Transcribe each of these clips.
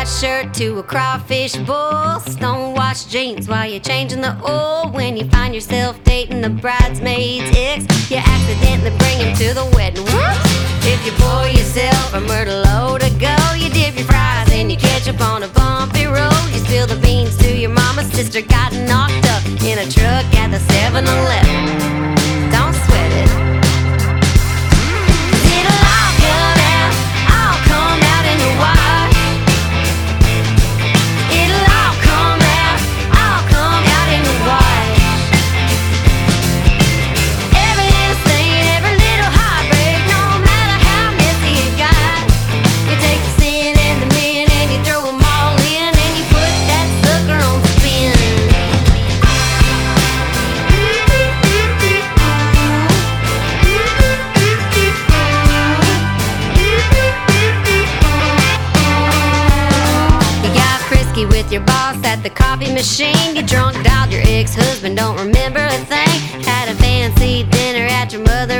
to a crawfish boil. Stonewashed jeans while you're changing the oil. When you find yourself dating the bridesmaid's ex, you accidentally bring him to the wedding. If you pour yourself a load to go, you dip your fries and you catch up on a bumpy road. You spill the beans to your mama's sister, got knocked up in a with your boss at the coffee machine. You drunk dialed your ex-husband, don't remember a thing. Had a fancy dinner at your. Spilled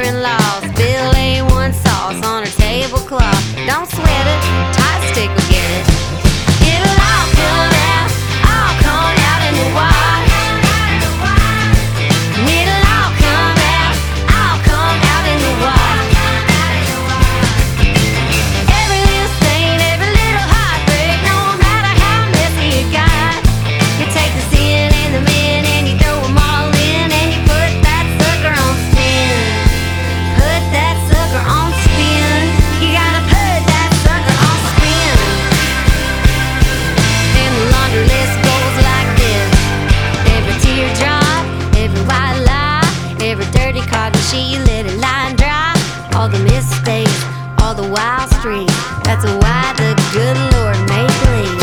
all the mistakes, all the wild streams. That's why the good Lord made me.